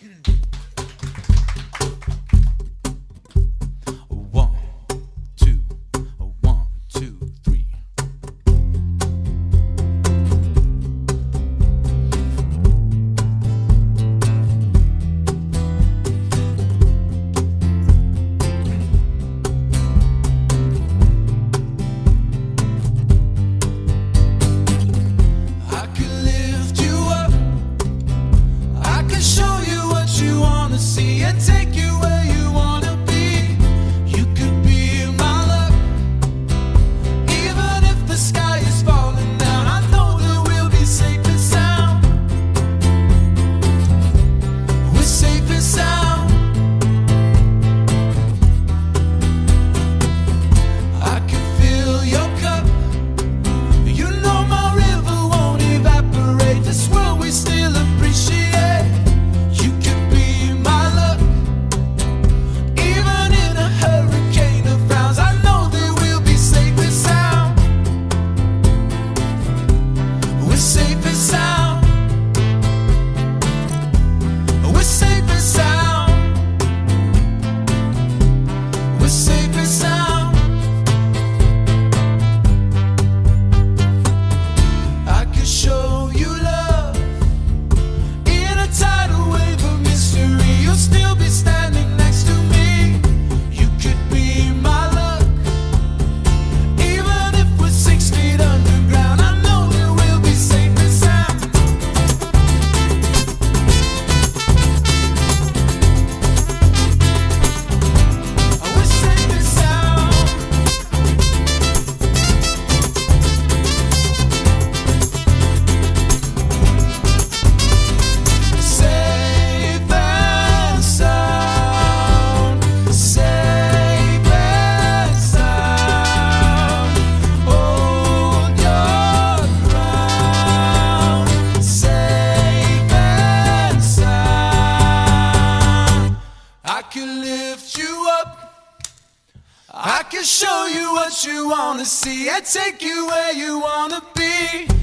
Mm-hmm. we I can show you what you wanna see. I take you where you wanna be.